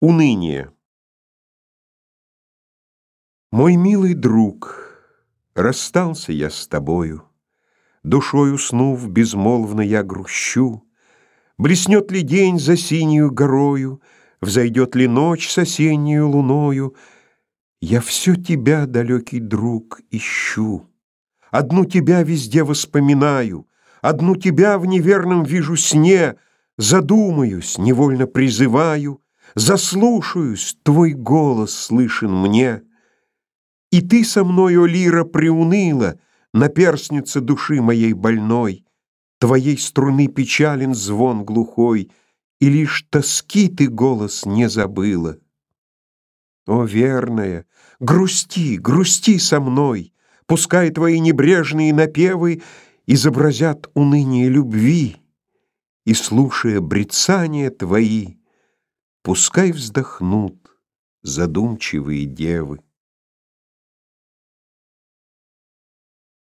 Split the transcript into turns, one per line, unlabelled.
Уныние. Мой милый друг, расстался я с тобою, Душой уснув, безмолвно я грущу. Блеснет ли день за синюю горою, Взойдет ли ночь с осеннею луною, Я все тебя, далекий друг, ищу. Одну тебя везде воспоминаю, Одну тебя в неверном вижу сне, Задумаюсь, невольно призываю — Заслушаюсь, твой голос слышен мне. И ты со мной, о лира, приуныла, Наперстница души моей больной. Твоей струны печален звон глухой, И лишь тоски ты голос не забыла. О, верная, грусти, грусти со мной, Пускай твои небрежные напевы Изобразят уныние любви, И, слушая брецания твои, Пускай вздохнут задумчивые девы.